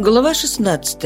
Глава 16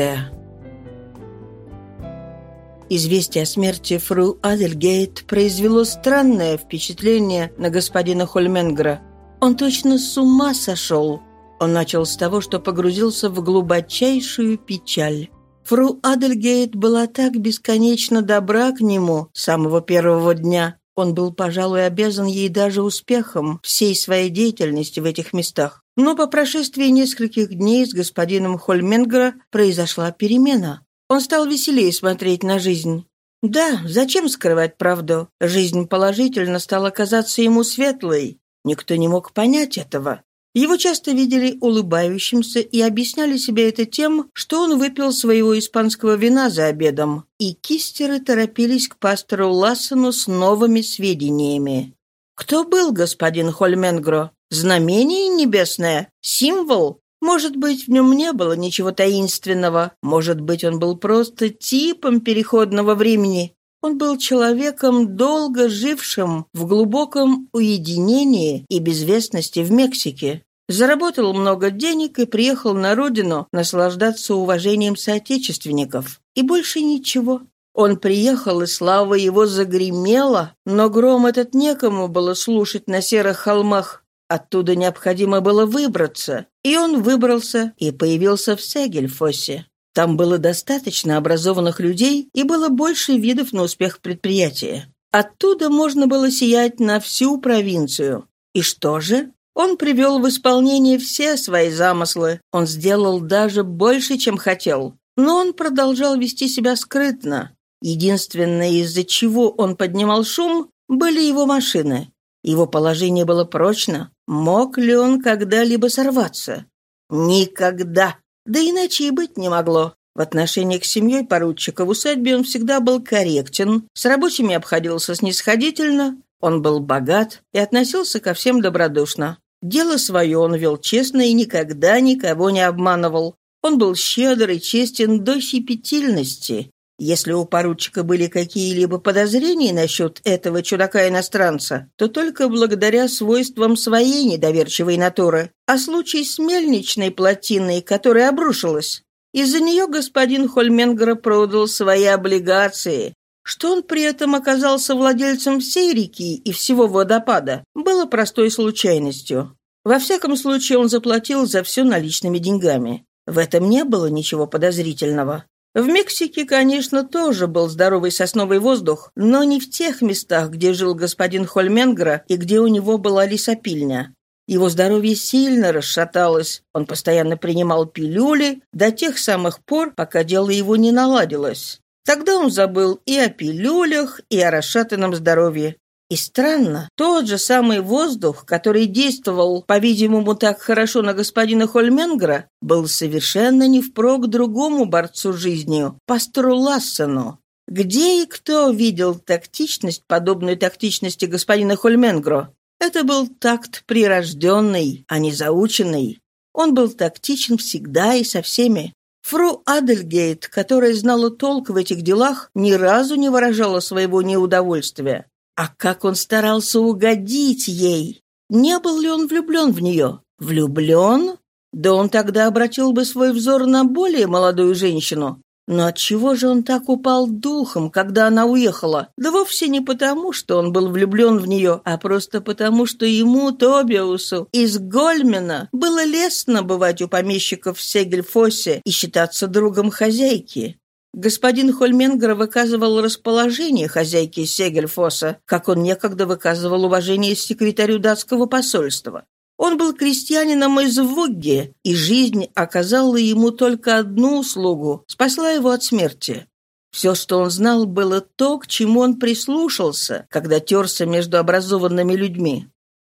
Известие о смерти фру Адельгейт произвело странное впечатление на господина Хольменгра. Он точно с ума сошел. Он начал с того, что погрузился в глубочайшую печаль. Фру Адельгейт была так бесконечно добра к нему с самого первого дня. Он был, пожалуй, обязан ей даже успехом всей своей деятельности в этих местах. Но по прошествии нескольких дней с господином Хольменгера произошла перемена. Он стал веселее смотреть на жизнь. Да, зачем скрывать правду? Жизнь положительно стала казаться ему светлой. Никто не мог понять этого. Его часто видели улыбающимся и объясняли себе это тем, что он выпил своего испанского вина за обедом, и кистеры торопились к пастору Лассену с новыми сведениями. Кто был господин Хольменгро? Знамение небесное? Символ? Может быть, в нем не было ничего таинственного. Может быть, он был просто типом переходного времени. Он был человеком, долго жившим в глубоком уединении и безвестности в Мексике. Заработал много денег и приехал на родину наслаждаться уважением соотечественников. И больше ничего. Он приехал, и слава его загремела, но гром этот некому было слушать на серых холмах. Оттуда необходимо было выбраться, и он выбрался и появился в Сегельфосе. Там было достаточно образованных людей и было больше видов на успех предприятия. Оттуда можно было сиять на всю провинцию. И что же? Он привел в исполнение все свои замыслы. Он сделал даже больше, чем хотел. Но он продолжал вести себя скрытно. Единственное, из-за чего он поднимал шум, были его машины. Его положение было прочно. Мог ли он когда-либо сорваться? Никогда. Да иначе и быть не могло. В отношении к семье поручика в усадьбе он всегда был корректен, с рабочими обходился снисходительно, он был богат и относился ко всем добродушно. Дело свое он вел честно и никогда никого не обманывал. Он был щедр и честен до щепетильности. Если у поручика были какие-либо подозрения насчет этого чудака-иностранца, то только благодаря свойствам своей недоверчивой натуры. А случай с мельничной плотиной, которая обрушилась, из-за нее господин Хольменгера продал свои облигации. Что он при этом оказался владельцем всей реки и всего водопада, было простой случайностью. Во всяком случае, он заплатил за все наличными деньгами. В этом не было ничего подозрительного. В Мексике, конечно, тоже был здоровый сосновый воздух, но не в тех местах, где жил господин Хольменгра и где у него была лесопильня. Его здоровье сильно расшаталось. Он постоянно принимал пилюли до тех самых пор, пока дело его не наладилось. Тогда он забыл и о пилюлях, и о расшатанном здоровье. И странно, тот же самый воздух, который действовал, по-видимому, так хорошо на господина Хольменгра, был совершенно не впрок другому борцу жизнью, пастору Лассену. Где и кто видел тактичность, подобную тактичности господина Хольменгро? Это был такт прирожденный, а не заученный. Он был тактичен всегда и со всеми. Фру Адельгейт, которая знала толк в этих делах, ни разу не выражала своего неудовольствия. А как он старался угодить ей! Не был ли он влюблен в нее? Влюблен? Да он тогда обратил бы свой взор на более молодую женщину. Но отчего же он так упал духом, когда она уехала? Да вовсе не потому, что он был влюблен в нее, а просто потому, что ему, Тобиусу, из Гольмена было лестно бывать у помещиков в Сегельфосе и считаться другом хозяйки. Господин Хольменгер выказывал расположение хозяйки Сегельфоса, как он некогда выказывал уважение секретарю датского посольства. Он был крестьянином из Вугги, и жизнь оказала ему только одну услугу – спасла его от смерти. Все, что он знал, было то, к чему он прислушался, когда терся между образованными людьми.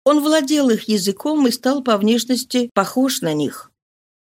Он владел их языком и стал по внешности похож на них.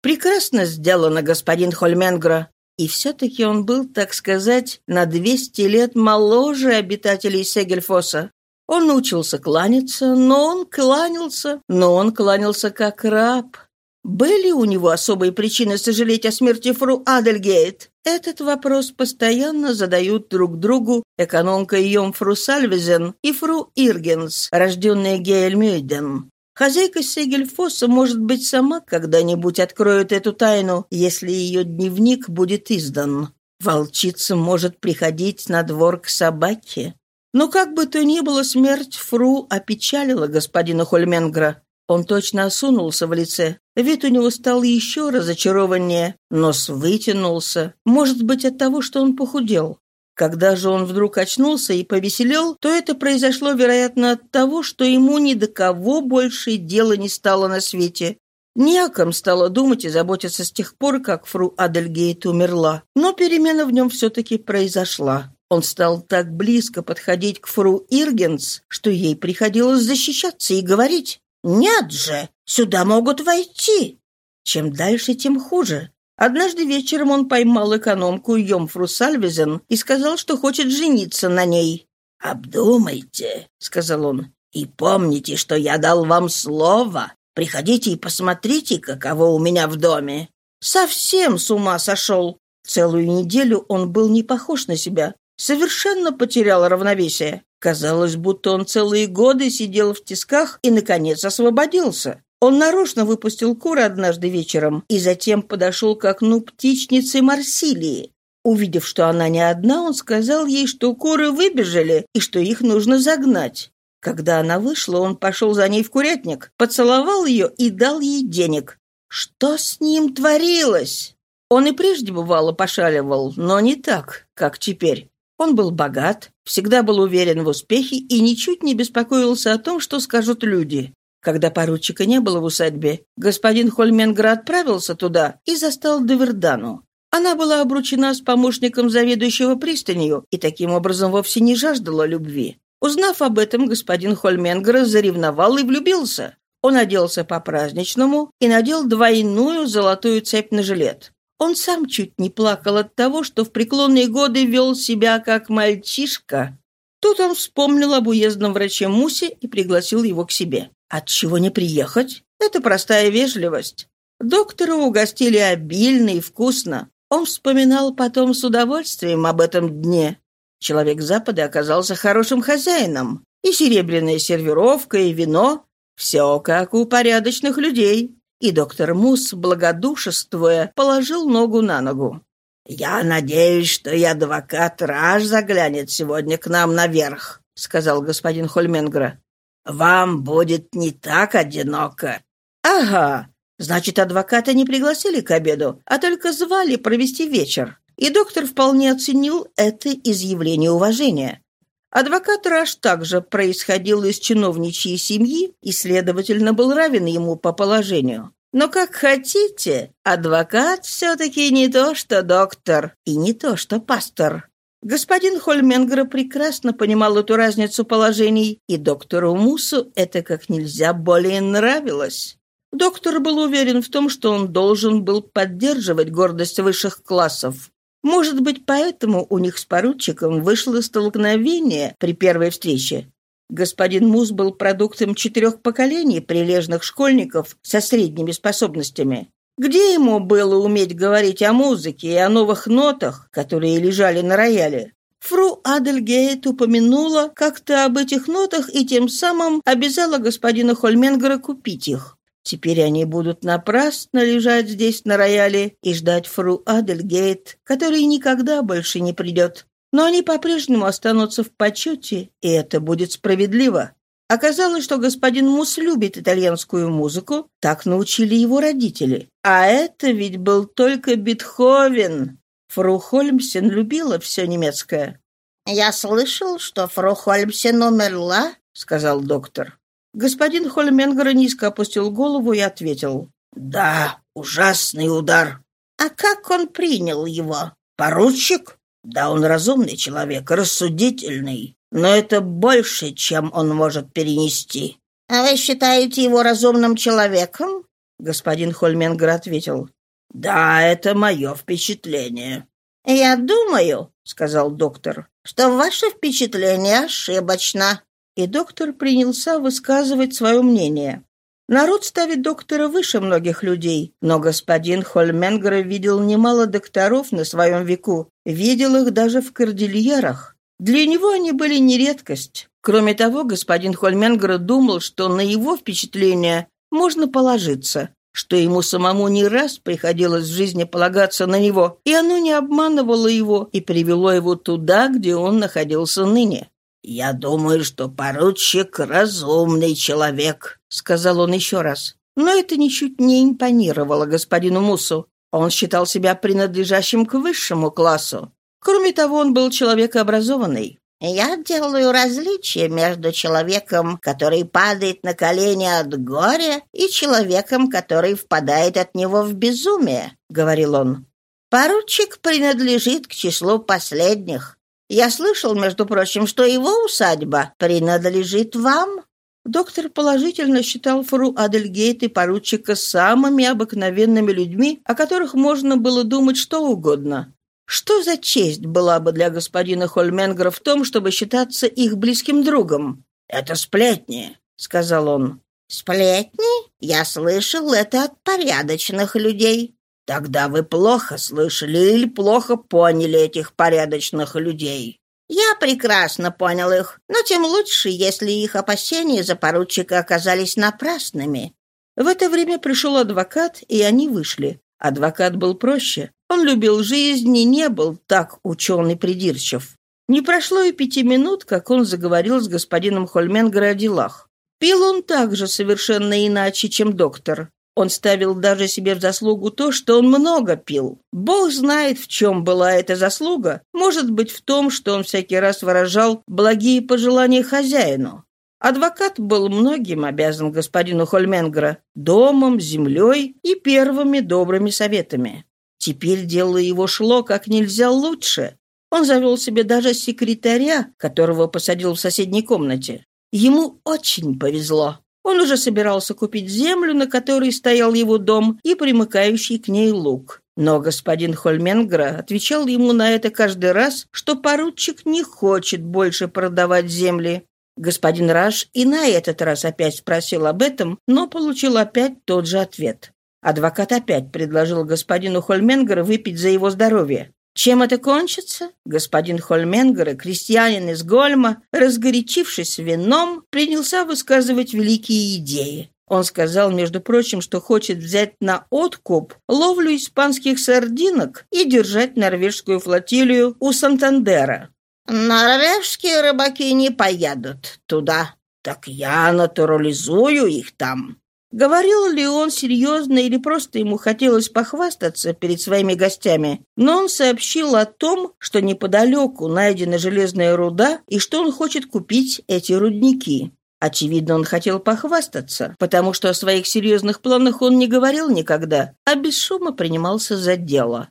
«Прекрасно сделано, господин Хольменгра», и все-таки он был, так сказать, на 200 лет моложе обитателей Сегельфоса. Он научился кланяться, но он кланялся, но он кланялся как раб. Были у него особые причины сожалеть о смерти фру Адельгейт? Этот вопрос постоянно задают друг другу экономка Йомфру Сальвизен и фру Иргенс, рожденная Гейльмюйден. Хозяйка Сегельфоса, может быть, сама когда-нибудь откроет эту тайну, если ее дневник будет издан. Волчица может приходить на двор к собаке. Но как бы то ни было, смерть Фру опечалила господина Хольменгра. Он точно осунулся в лице. Вид у него стал еще разочарованнее. Нос вытянулся. Может быть, от того, что он похудел. Когда же он вдруг очнулся и повеселел, то это произошло, вероятно, от того, что ему ни до кого больше дела не стало на свете. Не о ком стало думать и заботиться с тех пор, как фру Адельгейт умерла. Но перемена в нем все-таки произошла. Он стал так близко подходить к фру Иргенс, что ей приходилось защищаться и говорить «Нет же, сюда могут войти». Чем дальше, тем хуже. Однажды вечером он поймал экономку Йомфру Сальвизен и сказал, что хочет жениться на ней. «Обдумайте», — сказал он, — «и помните, что я дал вам слово. Приходите и посмотрите, каково у меня в доме». Совсем с ума сошел. Целую неделю он был не похож на себя, совершенно потерял равновесие. Казалось, будто он целые годы сидел в тисках и, наконец, освободился. Он нарочно выпустил куры однажды вечером и затем подошел к окну птичницы Марсилии. Увидев, что она не одна, он сказал ей, что куры выбежали и что их нужно загнать. Когда она вышла, он пошел за ней в курятник, поцеловал ее и дал ей денег. Что с ним творилось? Он и прежде бывало пошаливал, но не так, как теперь. Он был богат, всегда был уверен в успехе и ничуть не беспокоился о том, что скажут люди. Когда поручика не было в усадьбе, господин Хольменгра отправился туда и застал Девердану. Она была обручена с помощником заведующего пристанью и таким образом вовсе не жаждала любви. Узнав об этом, господин Хольменгра заревновал и влюбился. Он оделся по-праздничному и надел двойную золотую цепь на жилет. Он сам чуть не плакал от того, что в преклонные годы вел себя как мальчишка. Тут он вспомнил об уездном враче Мусе и пригласил его к себе. Отчего не приехать? Это простая вежливость. Доктора угостили обильно и вкусно. Он вспоминал потом с удовольствием об этом дне. Человек Запада оказался хорошим хозяином. И серебряная сервировка, и вино — все как у порядочных людей. И доктор Мус, благодушествуя, положил ногу на ногу. «Я надеюсь, что и адвокат Раж заглянет сегодня к нам наверх», — сказал господин Хольменгра. Вам будет не так одиноко. Ага. Значит, адвоката не пригласили к обеду, а только звали провести вечер. И доктор вполне оценил это изъявление уважения. Адвокат Раш также происходил из чиновничьей семьи и, следовательно, был равен ему по положению. Но как хотите, адвокат все-таки не то, что доктор, и не то, что пастор. Господин Хольменгер прекрасно понимал эту разницу положений, и доктору Мусу это как нельзя более нравилось. Доктор был уверен в том, что он должен был поддерживать гордость высших классов. Может быть, поэтому у них с поручиком вышло столкновение при первой встрече. Господин Мус был продуктом четырех поколений прилежных школьников со средними способностями. Где ему было уметь говорить о музыке и о новых нотах, которые лежали на рояле? Фру Адельгейт упомянула как-то об этих нотах и тем самым обязала господина Хольменгера купить их. Теперь они будут напрасно лежать здесь на рояле и ждать фру Адельгейт, который никогда больше не придет. Но они по-прежнему останутся в почете, и это будет справедливо. Оказалось, что господин Мус любит итальянскую музыку, так научили его родители. А это ведь был только Бетховен. Фру Хольмсен любила все немецкое. «Я слышал, что фру Хольмсен умерла», — сказал доктор. Господин Хольменгер низко опустил голову и ответил. «Да, ужасный удар». «А как он принял его?» «Поручик? Да он разумный человек, рассудительный но это больше, чем он может перенести». «А вы считаете его разумным человеком?» Господин Хольменгер ответил. «Да, это мое впечатление». «Я думаю», — сказал доктор, — «что ваше впечатление ошибочно». И доктор принялся высказывать свое мнение. Народ ставит доктора выше многих людей, но господин Хольменгер видел немало докторов на своем веку, видел их даже в кордильерах. Для него они были не редкость. Кроме того, господин Хольменгер думал, что на его впечатление можно положиться, что ему самому не раз приходилось в жизни полагаться на него, и оно не обманывало его и привело его туда, где он находился ныне. «Я думаю, что поручик — разумный человек», — сказал он еще раз. Но это ничуть не импонировало господину Мусу. Он считал себя принадлежащим к высшему классу. Кроме того, он был человек образованный. «Я делаю различие между человеком, который падает на колени от горя, и человеком, который впадает от него в безумие», — говорил он. «Поручик принадлежит к числу последних. Я слышал, между прочим, что его усадьба принадлежит вам». Доктор положительно считал фру Адельгейт и поручика самыми обыкновенными людьми, о которых можно было думать что угодно. Что за честь была бы для господина Хольменгера в том, чтобы считаться их близким другом? «Это сплетни», — сказал он. «Сплетни? Я слышал это от порядочных людей». «Тогда вы плохо слышали или плохо поняли этих порядочных людей». «Я прекрасно понял их, но тем лучше, если их опасения за поручика оказались напрасными». В это время пришел адвокат, и они вышли. Адвокат был проще. Он любил жизнь и не был так учен и придирчив. Не прошло и пяти минут, как он заговорил с господином Хольменгер о делах. Пил он также совершенно иначе, чем доктор. Он ставил даже себе в заслугу то, что он много пил. Бог знает, в чем была эта заслуга. Может быть, в том, что он всякий раз выражал благие пожелания хозяину. Адвокат был многим обязан господину Хольменгера – домом, землей и первыми добрыми советами. Теперь дело его шло как нельзя лучше. Он завел себе даже секретаря, которого посадил в соседней комнате. Ему очень повезло. Он уже собирался купить землю, на которой стоял его дом, и примыкающий к ней луг. Но господин Хольменгра отвечал ему на это каждый раз, что поручик не хочет больше продавать земли. Господин Раш и на этот раз опять спросил об этом, но получил опять тот же ответ. Адвокат опять предложил господину Хольменгеру выпить за его здоровье. Чем это кончится? Господин Хольменгер, крестьянин из Гольма, разгорячившись вином, принялся высказывать великие идеи. Он сказал, между прочим, что хочет взять на откуп ловлю испанских сардинок и держать норвежскую флотилию у Сантандера. «Норвежские рыбаки не поедут туда. Так я натурализую их там. Говорил ли он серьезно или просто ему хотелось похвастаться перед своими гостями, но он сообщил о том, что неподалеку найдена железная руда и что он хочет купить эти рудники. Очевидно, он хотел похвастаться, потому что о своих серьезных планах он не говорил никогда, а без шума принимался за дело.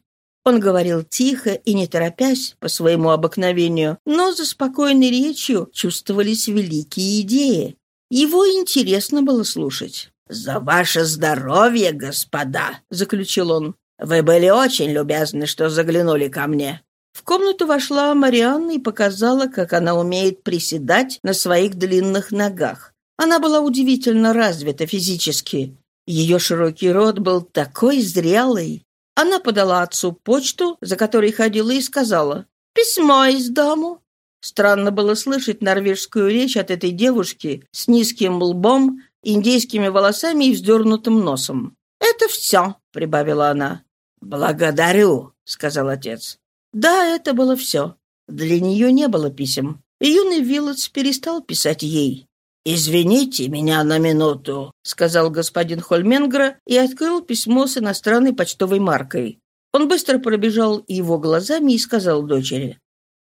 Он говорил тихо и не торопясь по своему обыкновению, но за спокойной речью чувствовались великие идеи. Его интересно было слушать. «За ваше здоровье, господа!» — заключил он. «Вы были очень любезны, что заглянули ко мне». В комнату вошла Марианна и показала, как она умеет приседать на своих длинных ногах. Она была удивительно развита физически. Ее широкий рот был такой зрелый. Она подала отцу почту, за которой ходила, и сказала «Письмо из дому». Странно было слышать норвежскую речь от этой девушки с низким лбом индейскими волосами и вздернутым носом. «Это все», — прибавила она. «Благодарю», — сказал отец. Да, это было все. Для нее не было писем. юный Виллотс перестал писать ей. «Извините меня на минуту», — сказал господин Хольменгра и открыл письмо с иностранной почтовой маркой. Он быстро пробежал его глазами и сказал дочери.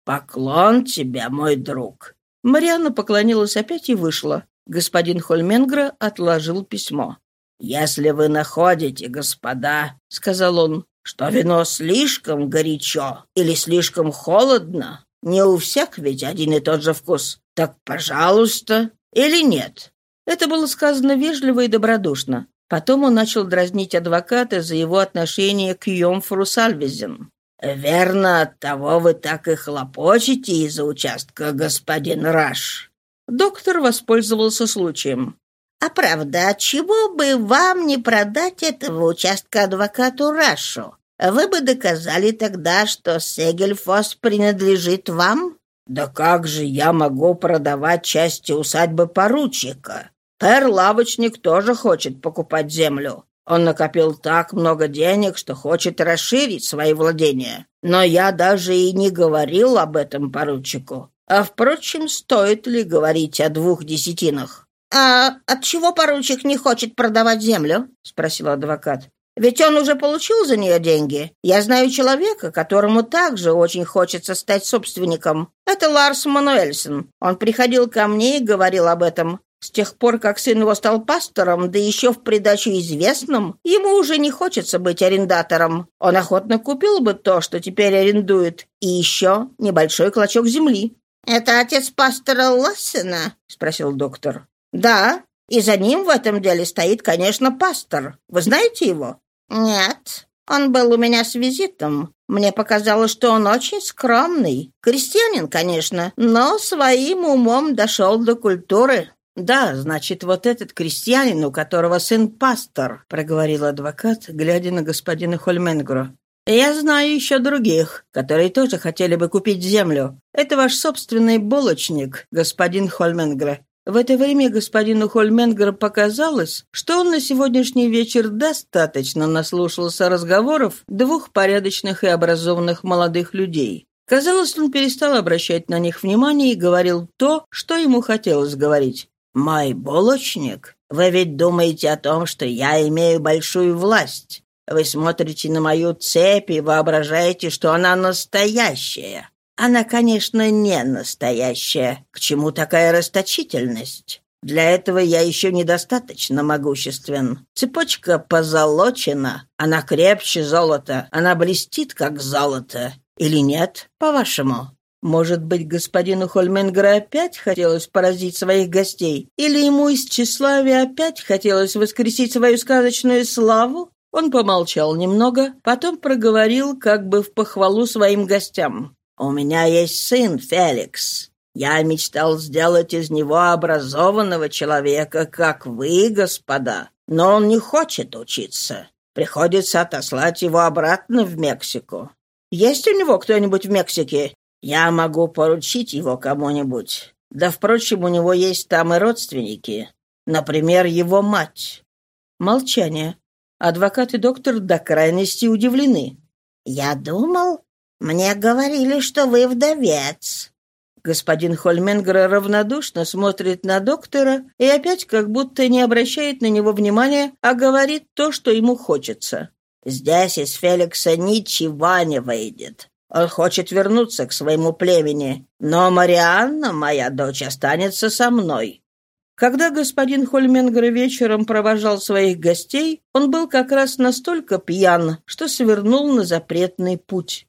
«Поклон тебе, мой друг». Марианна поклонилась опять и вышла. Господин Хольменгра отложил письмо. «Если вы находите, господа, — сказал он, — что вино слишком горячо или слишком холодно, не у всех ведь один и тот же вкус, так, пожалуйста, или нет?» Это было сказано вежливо и добродушно. Потом он начал дразнить адвоката за его отношение к Йомфру Сальвизен. «Верно, от того вы так и хлопочете из-за участка, господин Раш. Доктор воспользовался случаем. «А правда, чего бы вам не продать этого участка адвокату Рашу? Вы бы доказали тогда, что Сегельфос принадлежит вам?» «Да как же я могу продавать части усадьбы поручика? Пер-лавочник тоже хочет покупать землю. Он накопил так много денег, что хочет расширить свои владения. Но я даже и не говорил об этом поручику. А, впрочем, стоит ли говорить о двух десятинах? «А от чего поручик не хочет продавать землю?» — спросил адвокат. «Ведь он уже получил за нее деньги. Я знаю человека, которому также очень хочется стать собственником. Это Ларс Мануэльсон. Он приходил ко мне и говорил об этом. С тех пор, как сын его стал пастором, да еще в придачу известным, ему уже не хочется быть арендатором. Он охотно купил бы то, что теперь арендует, и еще небольшой клочок земли». «Это отец пастора Лассена?» — спросил доктор. «Да, и за ним в этом деле стоит, конечно, пастор. Вы знаете его?» «Нет, он был у меня с визитом. Мне показалось, что он очень скромный. Крестьянин, конечно, но своим умом дошел до культуры». «Да, значит, вот этот крестьянин, у которого сын пастор», — проговорил адвокат, глядя на господина Хольменгро. «Я знаю еще других, которые тоже хотели бы купить землю. Это ваш собственный булочник, господин Хольменгре. В это время господину Хольменгер показалось, что он на сегодняшний вечер достаточно наслушался разговоров двух порядочных и образованных молодых людей. Казалось, он перестал обращать на них внимание и говорил то, что ему хотелось говорить. «Мой булочник, вы ведь думаете о том, что я имею большую власть. Вы смотрите на мою цепь и воображаете, что она настоящая. Она, конечно, не настоящая. К чему такая расточительность? Для этого я еще недостаточно могуществен. Цепочка позолочена, она крепче золота, она блестит, как золото. Или нет, по-вашему? Может быть, господину Хольменгера опять хотелось поразить своих гостей? Или ему из тщеславия опять хотелось воскресить свою сказочную славу? Он помолчал немного, потом проговорил как бы в похвалу своим гостям. У меня есть сын Феликс. Я мечтал сделать из него образованного человека, как вы, господа. Но он не хочет учиться. Приходится отослать его обратно в Мексику. Есть у него кто-нибудь в Мексике? Я могу поручить его кому-нибудь. Да, впрочем, у него есть там и родственники. Например, его мать. Молчание. Адвокат и доктор до крайности удивлены. «Я думал, «Мне говорили, что вы вдовец». Господин Хольменгер равнодушно смотрит на доктора и опять как будто не обращает на него внимания, а говорит то, что ему хочется. «Здесь из Феликса ничего не выйдет. Он хочет вернуться к своему племени, но Марианна, моя дочь, останется со мной». Когда господин Хольменгер вечером провожал своих гостей, он был как раз настолько пьян, что свернул на запретный путь.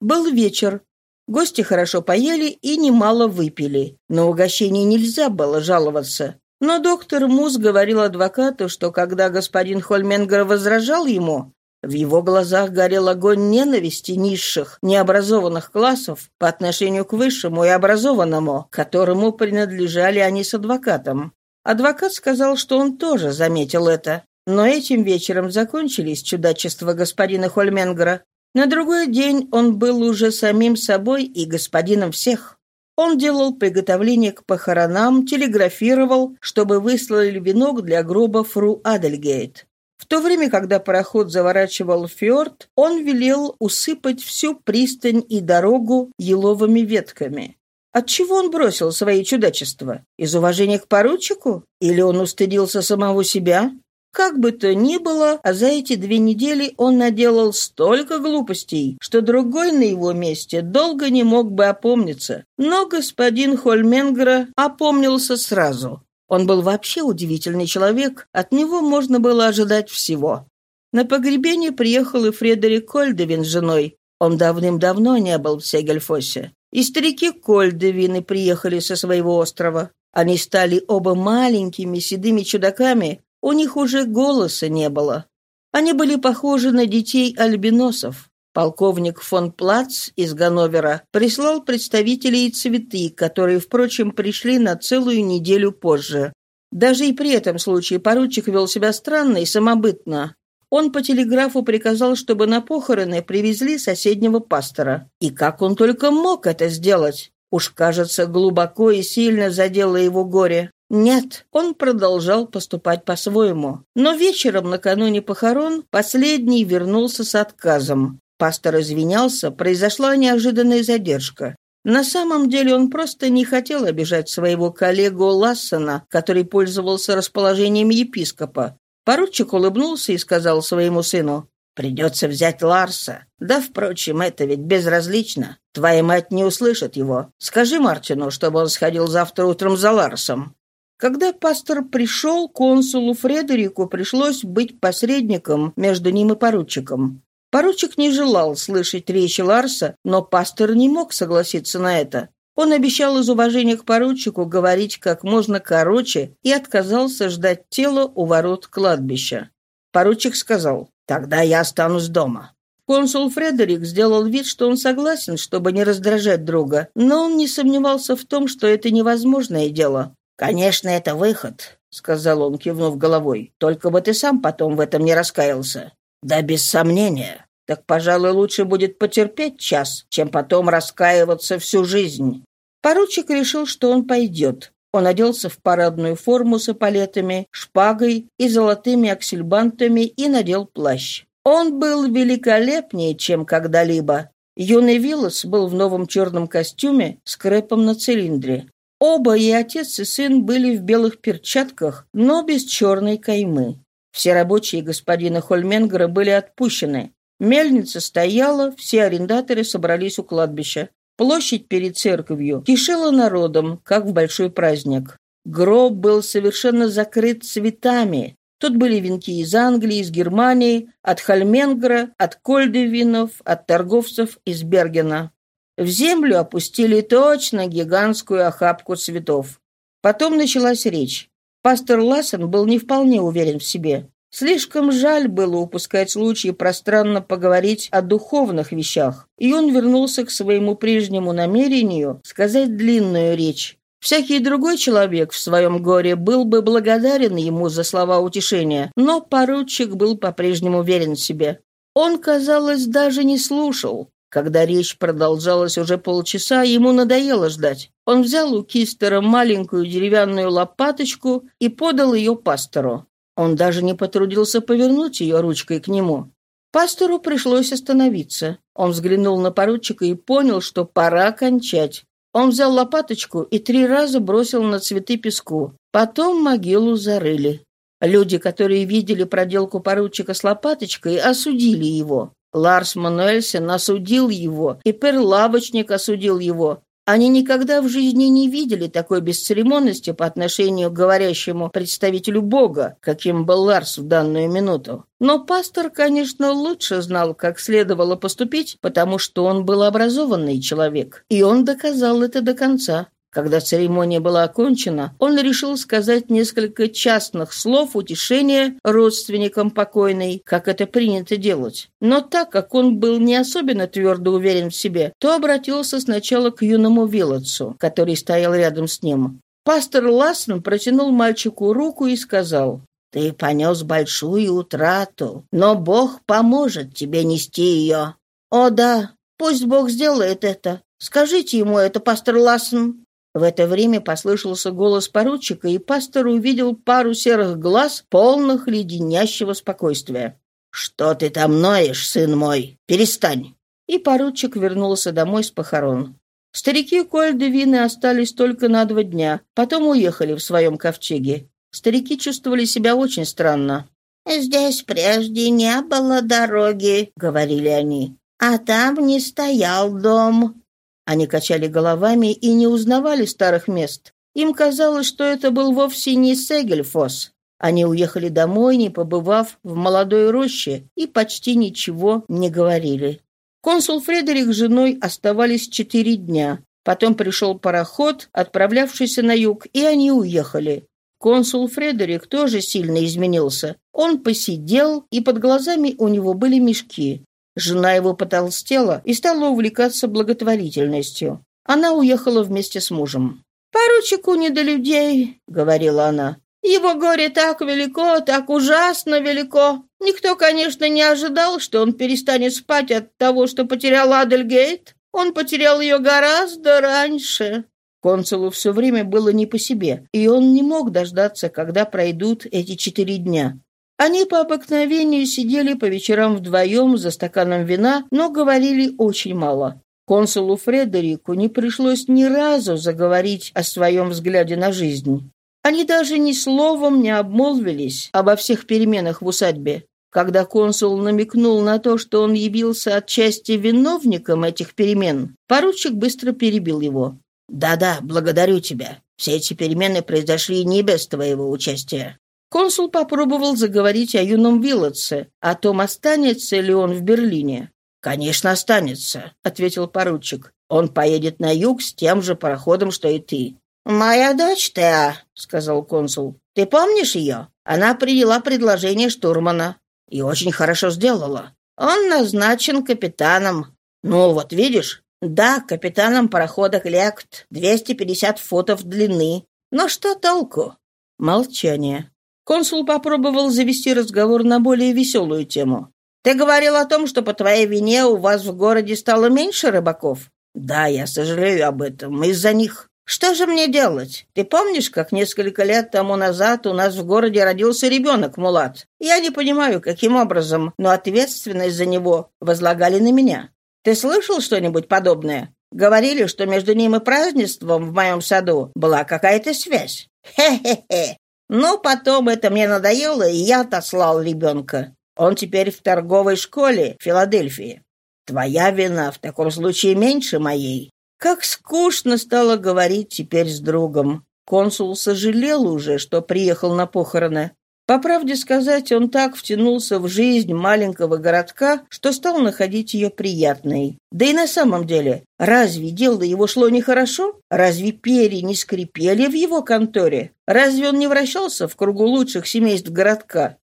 Был вечер. Гости хорошо поели и немало выпили. На угощение нельзя было жаловаться. Но доктор Мус говорил адвокату, что когда господин Хольменгер возражал ему, в его глазах горел огонь ненависти низших, необразованных классов по отношению к высшему и образованному, которому принадлежали они с адвокатом. Адвокат сказал, что он тоже заметил это. Но этим вечером закончились чудачества господина Хольменгера. На другой день он был уже самим собой и господином всех. Он делал приготовления к похоронам, телеграфировал, чтобы выслали венок для гроба фру Адельгейт. В то время, когда пароход заворачивал фьорд, он велел усыпать всю пристань и дорогу еловыми ветками. Отчего он бросил свои чудачества? Из уважения к поручику? Или он устыдился самого себя? Как бы то ни было, а за эти две недели он наделал столько глупостей, что другой на его месте долго не мог бы опомниться. Но господин Хольменгра опомнился сразу. Он был вообще удивительный человек, от него можно было ожидать всего. На погребение приехал и Фредерик Кольдевин с женой. Он давным-давно не был в Сегельфосе. И старики Кольдевины приехали со своего острова. Они стали оба маленькими седыми чудаками, у них уже голоса не было. Они были похожи на детей альбиносов. Полковник фон Плац из Ганновера прислал представителей цветы, которые, впрочем, пришли на целую неделю позже. Даже и при этом случае поручик вел себя странно и самобытно. Он по телеграфу приказал, чтобы на похороны привезли соседнего пастора. И как он только мог это сделать? Уж, кажется, глубоко и сильно задело его горе. Нет, он продолжал поступать по-своему. Но вечером, накануне похорон, последний вернулся с отказом. Пастор извинялся, произошла неожиданная задержка. На самом деле он просто не хотел обижать своего коллегу Лассона, который пользовался расположением епископа. Поручик улыбнулся и сказал своему сыну, «Придется взять Ларса. Да, впрочем, это ведь безразлично. Твоя мать не услышит его. Скажи Мартину, чтобы он сходил завтра утром за Ларсом». Когда пастор пришел, консулу Фредерику пришлось быть посредником между ним и поручиком. Поручик не желал слышать речи Ларса, но пастор не мог согласиться на это. Он обещал из уважения к поручику говорить как можно короче и отказался ждать тело у ворот кладбища. Поручик сказал, «Тогда я останусь дома». Консул Фредерик сделал вид, что он согласен, чтобы не раздражать друга, но он не сомневался в том, что это невозможное дело. «Конечно, это выход», — сказал он, кивнув головой. «Только бы ты сам потом в этом не раскаялся». «Да без сомнения. Так, пожалуй, лучше будет потерпеть час, чем потом раскаиваться всю жизнь». Поручик решил, что он пойдет. Он оделся в парадную форму с эполетами, шпагой и золотыми аксельбантами и надел плащ. Он был великолепнее, чем когда-либо. Юный Виллос был в новом черном костюме с крэпом на цилиндре. Оба, и отец, и сын, были в белых перчатках, но без черной каймы. Все рабочие господина Хольменгера были отпущены. Мельница стояла, все арендаторы собрались у кладбища. Площадь перед церковью кишела народом, как в большой праздник. Гроб был совершенно закрыт цветами. Тут были венки из Англии, из Германии, от Хольменгера, от Кольдевинов, от торговцев из Бергена. В землю опустили точно гигантскую охапку цветов. Потом началась речь. Пастор Лассен был не вполне уверен в себе. Слишком жаль было упускать случай пространно поговорить о духовных вещах, и он вернулся к своему прежнему намерению сказать длинную речь. Всякий другой человек в своем горе был бы благодарен ему за слова утешения, но поручик был по-прежнему уверен в себе. Он, казалось, даже не слушал. Когда речь продолжалась уже полчаса, ему надоело ждать. Он взял у Кистера маленькую деревянную лопаточку и подал ее пастору. Он даже не потрудился повернуть ее ручкой к нему. Пастору пришлось остановиться. Он взглянул на поручика и понял, что пора кончать. Он взял лопаточку и три раза бросил на цветы песку. Потом могилу зарыли. Люди, которые видели проделку поручика с лопаточкой, осудили его. Ларс Мануэльсен осудил его, и Перлавочник осудил его. Они никогда в жизни не видели такой бесцеремонности по отношению к говорящему представителю Бога, каким был Ларс в данную минуту. Но пастор, конечно, лучше знал, как следовало поступить, потому что он был образованный человек, и он доказал это до конца. Когда церемония была окончена, он решил сказать несколько частных слов утешения родственникам покойной, как это принято делать. Но так как он был не особенно твердо уверен в себе, то обратился сначала к юному Вилотсу, который стоял рядом с ним. Пастор Лассен протянул мальчику руку и сказал, «Ты понес большую утрату, но Бог поможет тебе нести ее». «О да, пусть Бог сделает это. Скажите ему это, пастор Лассен». В это время послышался голос поручика, и пастор увидел пару серых глаз, полных леденящего спокойствия. «Что ты там ноешь, сын мой? Перестань!» И поручик вернулся домой с похорон. Старики Кольдевины остались только на два дня, потом уехали в своем ковчеге. Старики чувствовали себя очень странно. «Здесь прежде не было дороги», — говорили они, — «а там не стоял дом. Они качали головами и не узнавали старых мест. Им казалось, что это был вовсе не Сегельфос. Они уехали домой, не побывав в молодой роще, и почти ничего не говорили. Консул Фредерик с женой оставались четыре дня. Потом пришел пароход, отправлявшийся на юг, и они уехали. Консул Фредерик тоже сильно изменился. Он посидел, и под глазами у него были мешки. Жена его потолстела и стала увлекаться благотворительностью. Она уехала вместе с мужем. «Поручику не до людей», — говорила она. «Его горе так велико, так ужасно велико. Никто, конечно, не ожидал, что он перестанет спать от того, что потерял Адельгейт. Он потерял ее гораздо раньше». Консулу все время было не по себе, и он не мог дождаться, когда пройдут эти четыре дня. Они по обыкновению сидели по вечерам вдвоем за стаканом вина, но говорили очень мало. Консулу Фредерику не пришлось ни разу заговорить о своем взгляде на жизнь. Они даже ни словом не обмолвились обо всех переменах в усадьбе. Когда консул намекнул на то, что он явился отчасти виновником этих перемен, поручик быстро перебил его. «Да-да, благодарю тебя. Все эти перемены произошли не без твоего участия». Консул попробовал заговорить о юном Виллотсе, о том, останется ли он в Берлине. «Конечно, останется», — ответил поручик. «Он поедет на юг с тем же пароходом, что и ты». «Моя дочь Теа», — сказал консул. «Ты помнишь ее? Она приняла предложение штурмана». «И очень хорошо сделала». «Он назначен капитаном». «Ну, вот видишь, да, капитаном парохода Клект, 250 футов длины. Но что толку? Молчание. Консул попробовал завести разговор на более веселую тему. Ты говорил о том, что по твоей вине у вас в городе стало меньше рыбаков? Да, я сожалею об этом. Из-за них. Что же мне делать? Ты помнишь, как несколько лет тому назад у нас в городе родился ребенок, Мулат? Я не понимаю, каким образом, но ответственность за него возлагали на меня. Ты слышал что-нибудь подобное? Говорили, что между ним и празднеством в моем саду была какая-то связь. Хе-хе-хе. Но потом это мне надоело, и я отослал ребенка. Он теперь в торговой школе в Филадельфии. Твоя вина в таком случае меньше моей. Как скучно стало говорить теперь с другом. Консул сожалел уже, что приехал на похороны. По правде сказать, он так втянулся в жизнь маленького городка, что стал находить ее приятной. Да и на самом деле, разве дело его шло нехорошо? Разве перья не скрипели в его конторе? Разве он не вращался в кругу лучших семейств городка?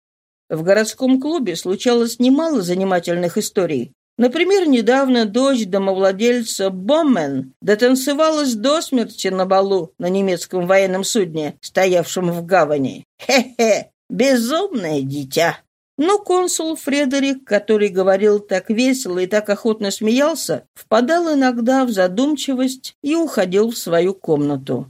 В городском клубе случалось немало занимательных историй. Например, недавно дочь домовладельца Боммен дотанцевалась до смерти на балу на немецком военном судне, стоявшем в гавани. Хе-хе! Безумное дитя. Но консул Фредерик, который говорил так весело и так охотно смеялся, впадал иногда в задумчивость и уходил в свою комнату.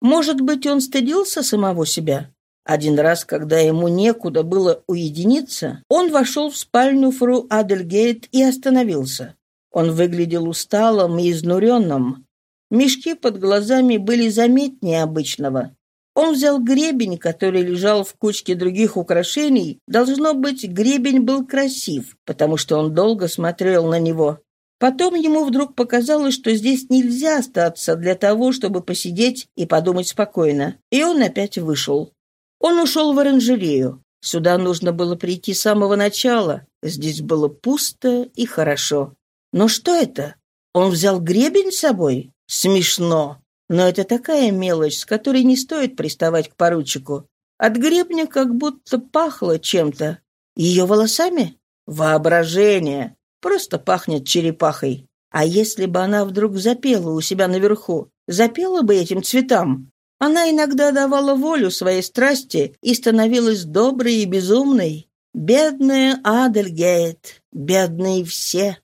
Может быть, он стыдился самого себя? Один раз, когда ему некуда было уединиться, он вошел в спальню фру Адельгейт и остановился. Он выглядел усталым и изнуренным. Мешки под глазами были заметнее обычного. Он взял гребень, который лежал в кучке других украшений. Должно быть, гребень был красив, потому что он долго смотрел на него. Потом ему вдруг показалось, что здесь нельзя остаться для того, чтобы посидеть и подумать спокойно. И он опять вышел. Он ушел в оранжерею. Сюда нужно было прийти с самого начала. Здесь было пусто и хорошо. Но что это? Он взял гребень с собой? Смешно. Но это такая мелочь, с которой не стоит приставать к поручику. От гребня как будто пахло чем-то. Ее волосами? Воображение. Просто пахнет черепахой. А если бы она вдруг запела у себя наверху? Запела бы этим цветам? Она иногда давала волю своей страсти и становилась доброй и безумной. Бедная Адельгейт, бедные все.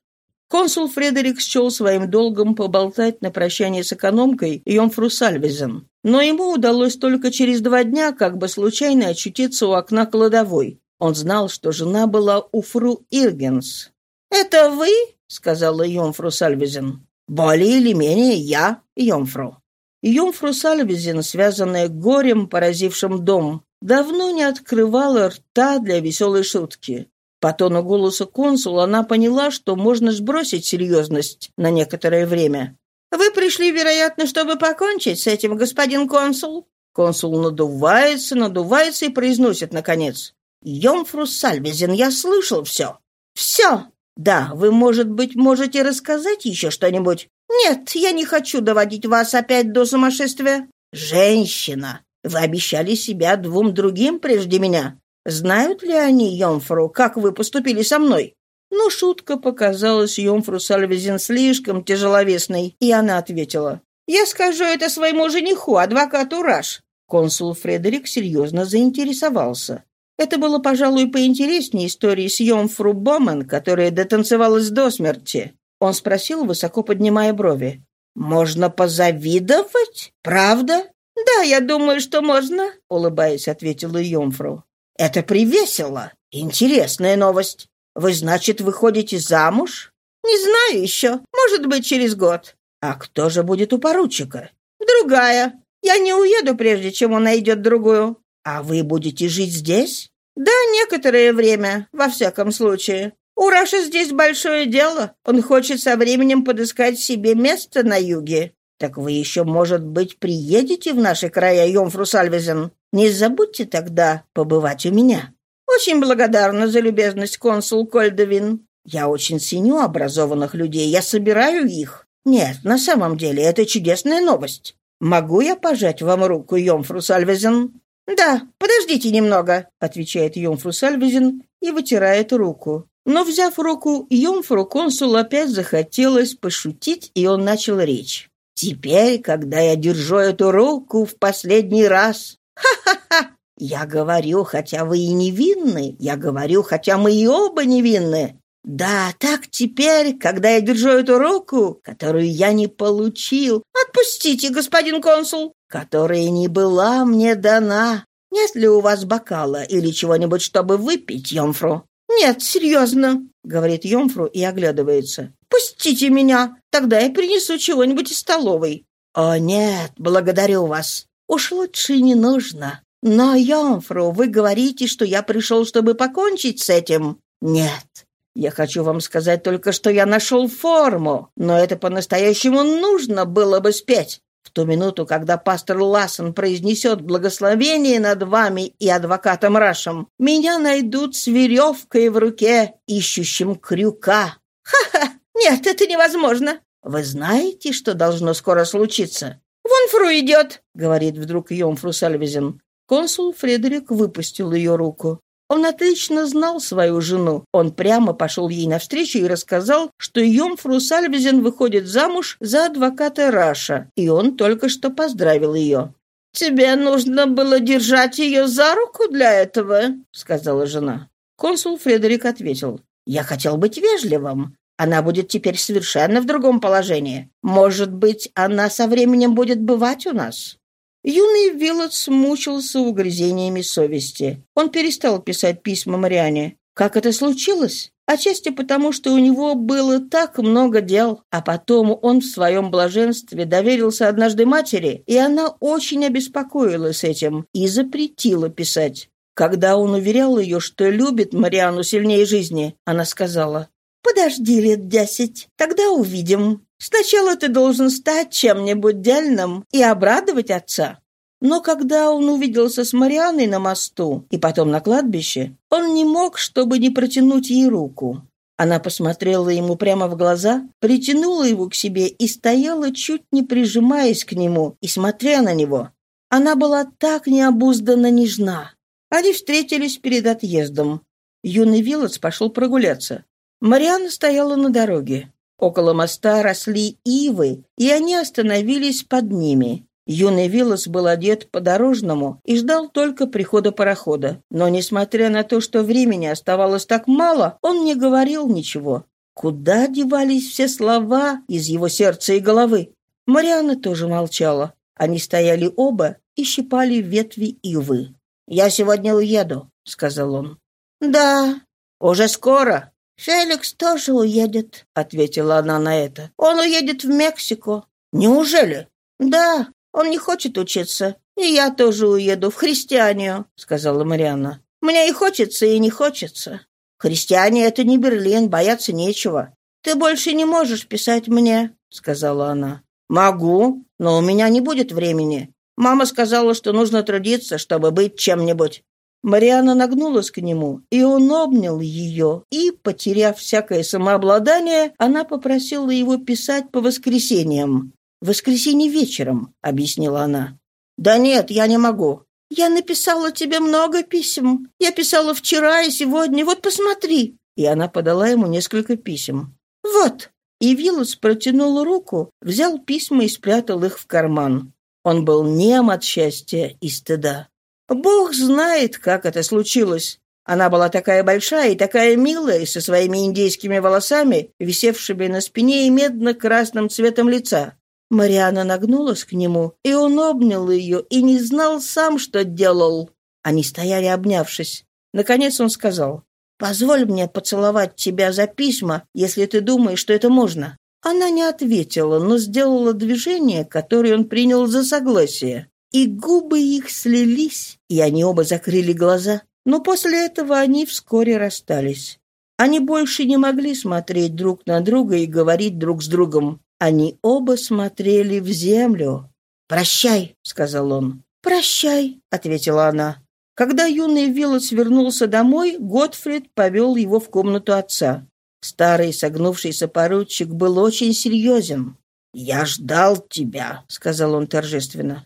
Консул Фредерик счел своим долгом поболтать на прощание с экономкой Йомфру Сальвизен. Но ему удалось только через два дня как бы случайно очутиться у окна кладовой. Он знал, что жена была у фру Иргенс. «Это вы?» — сказала Йомфру Сальвизен. «Более или менее я, Йомфру». Йомфру Сальвизен, связанная горем, поразившим дом, давно не открывала рта для веселой шутки. По тону голоса консула она поняла, что можно сбросить серьезность на некоторое время. «Вы пришли, вероятно, чтобы покончить с этим, господин консул?» Консул надувается, надувается и произносит, наконец. «Йомфру Сальвизен, я слышал все». «Все?» «Да, вы, может быть, можете рассказать еще что-нибудь?» «Нет, я не хочу доводить вас опять до сумасшествия». «Женщина, вы обещали себя двум другим прежде меня. Знают ли они, Йомфру, как вы поступили со мной?» Но шутка показалась Йомфру Сальвизин слишком тяжеловесной, и она ответила. «Я скажу это своему жениху, адвокату Раш». Консул Фредерик серьезно заинтересовался. Это было, пожалуй, поинтереснее истории с Йомфру Бомен, которая дотанцевалась до смерти. Он спросил, высоко поднимая брови. «Можно позавидовать? Правда?» «Да, я думаю, что можно», — улыбаясь, ответила Йомфру. «Это привесело. Интересная новость. Вы, значит, выходите замуж?» «Не знаю еще. Может быть, через год». «А кто же будет у поручика?» «Другая. Я не уеду, прежде чем он найдет другую». «А вы будете жить здесь?» «Да, некоторое время, во всяком случае. У Раша здесь большое дело. Он хочет со временем подыскать себе место на юге. Так вы еще, может быть, приедете в наши края, Йомфру Сальвезен? Не забудьте тогда побывать у меня. Очень благодарна за любезность, консул Кольдовин. Я очень ценю образованных людей, я собираю их. Нет, на самом деле, это чудесная новость. Могу я пожать вам руку, Йомфру Сальвезен? «Да, подождите немного», — отвечает Йомфру Сальвезен и вытирает руку. Но, взяв руку Йомфру, консул опять захотелось пошутить, и он начал речь. «Теперь, когда я держу эту руку в последний раз, ха-ха-ха, я говорю, хотя вы и невинны, я говорю, хотя мы и оба невинны. Да, так теперь, когда я держу эту руку, которую я не получил, отпустите, господин консул, которая не была мне дана. Нет ли у вас бокала или чего-нибудь, чтобы выпить, Йомфру? «Нет, серьезно», — говорит Йомфру и оглядывается. «Пустите меня, тогда я принесу чего-нибудь из столовой». «О, нет, благодарю вас. Уж лучше не нужно. Но, Йомфру, вы говорите, что я пришел, чтобы покончить с этим. Нет, я хочу вам сказать только, что я нашел форму, но это по-настоящему нужно было бы спеть. В ту минуту, когда пастор Лассен произнесет благословение над вами и адвокатом Рашем, меня найдут с веревкой в руке, ищущим крюка. Ха-ха! Нет, это невозможно. Вы знаете, что должно скоро случиться? «Вон Фру идет!» — говорит вдруг Йомфру Сальвизен. Консул Фредерик выпустил ее руку. Он отлично знал свою жену. Он прямо пошел ей навстречу и рассказал, что Йомфру Сальвизен выходит замуж за адвоката Раша, и он только что поздравил ее. «Тебе нужно было держать ее за руку для этого», — сказала жена. Консул Фредерик ответил. «Я хотел быть вежливым. Она будет теперь совершенно в другом положении. Может быть, она со временем будет бывать у нас. Юный Виллотс мучился угрызениями совести. Он перестал писать письма Мариане. Как это случилось? Отчасти потому, что у него было так много дел, а потом он в своем блаженстве доверился однажды матери, и она очень обеспокоилась этим и запретила писать. Когда он уверял ее, что любит Мариану сильнее жизни, она сказала, «Подожди лет десять, тогда увидим. Сначала ты должен стать чем-нибудь дельным и обрадовать отца. Но когда он увиделся с Марианной на мосту и потом на кладбище, он не мог, чтобы не протянуть ей руку. Она посмотрела ему прямо в глаза, притянула его к себе и стояла, чуть не прижимаясь к нему и смотря на него. Она была так необузданно нежна. Они встретились перед отъездом. Юный Вилотс пошел прогуляться. Марианна стояла на дороге. Около моста росли ивы, и они остановились под ними. Юный Виллас был одет по-дорожному и ждал только прихода парохода. Но, несмотря на то, что времени оставалось так мало, он не говорил ничего. Куда девались все слова из его сердца и головы? Марианна тоже молчала. Они стояли оба и щипали ветви ивы. «Я сегодня уеду», — сказал он. «Да, уже скоро», «Феликс тоже уедет», — ответила она на это. «Он уедет в Мексику». «Неужели?» «Да, он не хочет учиться. И я тоже уеду в христианию», — сказала Марианна. «Мне и хочется, и не хочется. Христиане — это не Берлин, бояться нечего. Ты больше не можешь писать мне», — сказала она. «Могу, но у меня не будет времени. Мама сказала, что нужно трудиться, чтобы быть чем-нибудь. Мариана нагнулась к нему, и он обнял ее, и, потеряв всякое самообладание, она попросила его писать по воскресеньям. «Воскресенье вечером», — объяснила она. «Да нет, я не могу». «Я написала тебе много писем. Я писала вчера и сегодня. Вот посмотри». И она подала ему несколько писем. «Вот». И Виллус протянул руку, взял письма и спрятал их в карман. Он был нем от счастья и стыда. Бог знает, как это случилось. Она была такая большая и такая милая, со своими индейскими волосами, висевшими на спине и медно-красным цветом лица. Мариана нагнулась к нему, и он обнял ее и не знал сам, что делал. Они стояли, обнявшись. Наконец он сказал, «Позволь мне поцеловать тебя за письма, если ты думаешь, что это можно». Она не ответила, но сделала движение, которое он принял за согласие. И губы их слились, и они оба закрыли глаза. Но после этого они вскоре расстались. Они больше не могли смотреть друг на друга и говорить друг с другом. Они оба смотрели в землю. «Прощай», — сказал он. «Прощай», — ответила она. Когда юный Виллос вернулся домой, Готфрид повел его в комнату отца. Старый согнувшийся поручик был очень серьезен. «Я ждал тебя», — сказал он торжественно.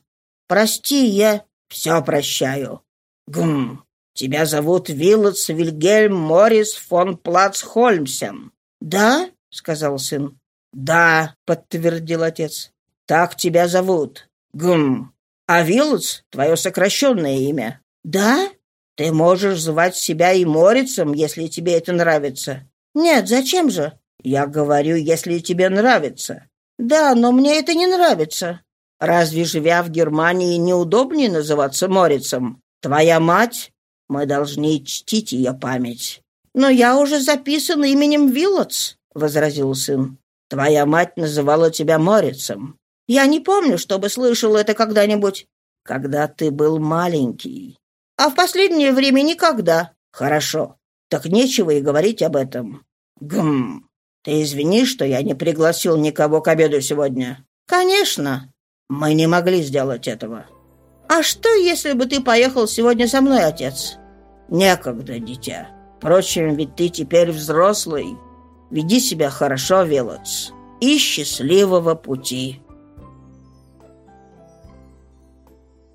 «Прости, я все прощаю». «Гм, тебя зовут Виллотс Вильгельм Моррис фон Плацхольмсен». «Да?» — сказал сын. «Да», — подтвердил отец. «Так тебя зовут. Гм. А Виллотс — твое сокращенное имя». «Да? Ты можешь звать себя и Морицем, если тебе это нравится». «Нет, зачем же?» «Я говорю, если тебе нравится». «Да, но мне это не нравится». «Разве, живя в Германии, неудобнее называться Морицем? Твоя мать? Мы должны чтить ее память». «Но я уже записан именем Виллотс», — возразил сын. «Твоя мать называла тебя Морицем». «Я не помню, чтобы слышал это когда-нибудь». «Когда ты был маленький». А в последнее время никогда. Хорошо. Так нечего и говорить об этом. Гм. Ты извини, что я не пригласил никого к обеду сегодня. Конечно. Мы не могли сделать этого. А что, если бы ты поехал сегодня со мной, отец? Некогда, дитя. Впрочем, ведь ты теперь взрослый. Веди себя хорошо, Велоц. И счастливого пути.